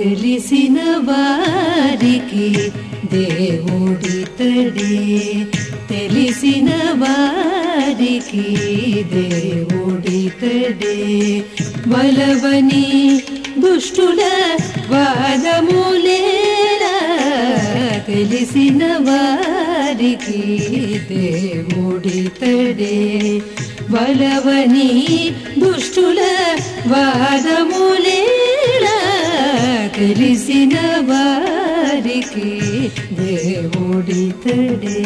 తెలిసిన వారికి దేవుడితడే తెలిసిన వారికి దేవుడితడే బలవని దుష్టుల వాదములేలా తెలిసిన వారికి దేవుడితడే బలవని దుష్టుల వాదములే తెలిసిన వారికి దేవుడితడే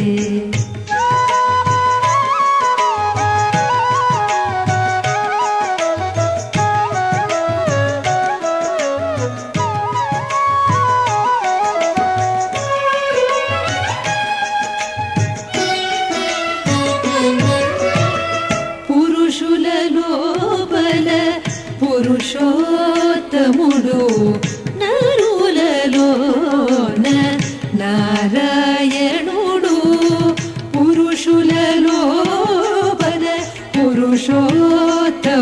పురుషుల లోపల పురుషోత్తముడు పురుషోత్తముడు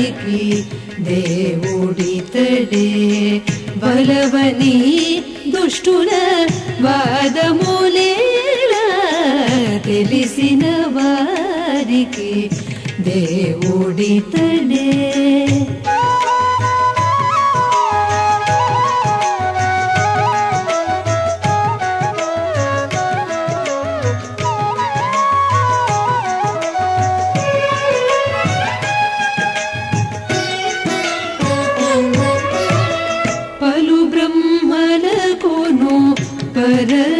వారికి దేవుడితడే బలవని దుష్టుల వాదములేలా తెలిసిన వారికి దేవుడితడే पर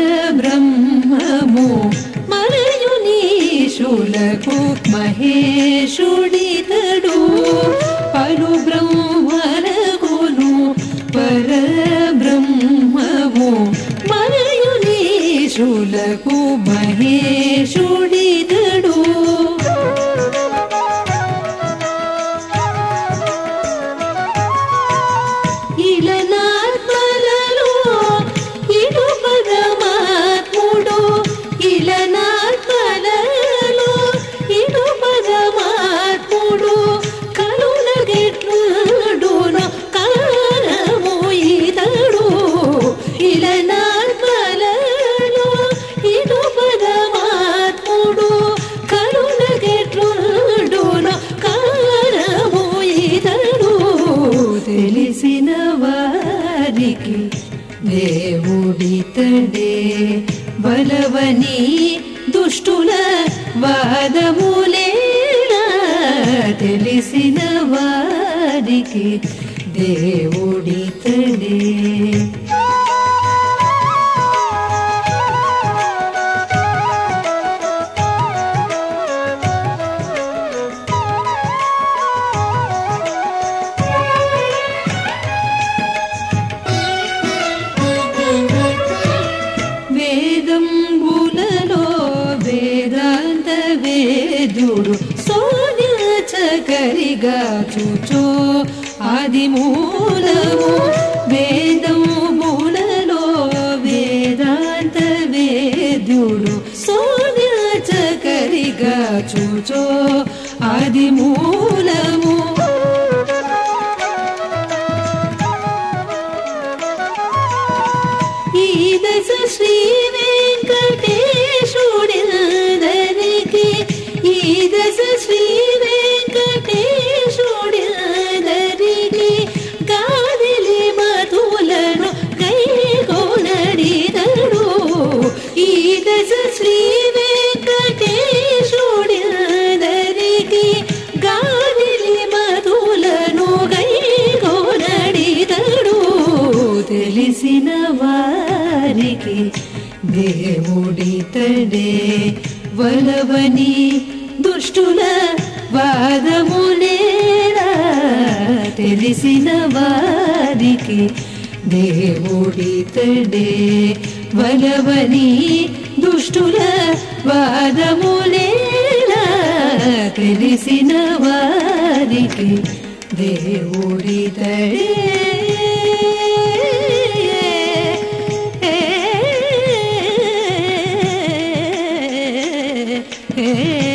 వారికి దేవుడితడే బలవని దుష్టుల వాదములేనా తెలిసిన వారికి దేవుడితడే వేదంబులలో వేదాంత వేదుడు సోన్యచకరిగా చూచో ఆది మూలము వేదంబులలో తెలిసిన వారికి దేవుడితడే వలవని దుష్టుల వాదములేలా తెలిసిన వారికి దేవుడితడే వలవని దుష్టుల వాదములేలా తెలిసిన వారికి దేవుడితడే Hey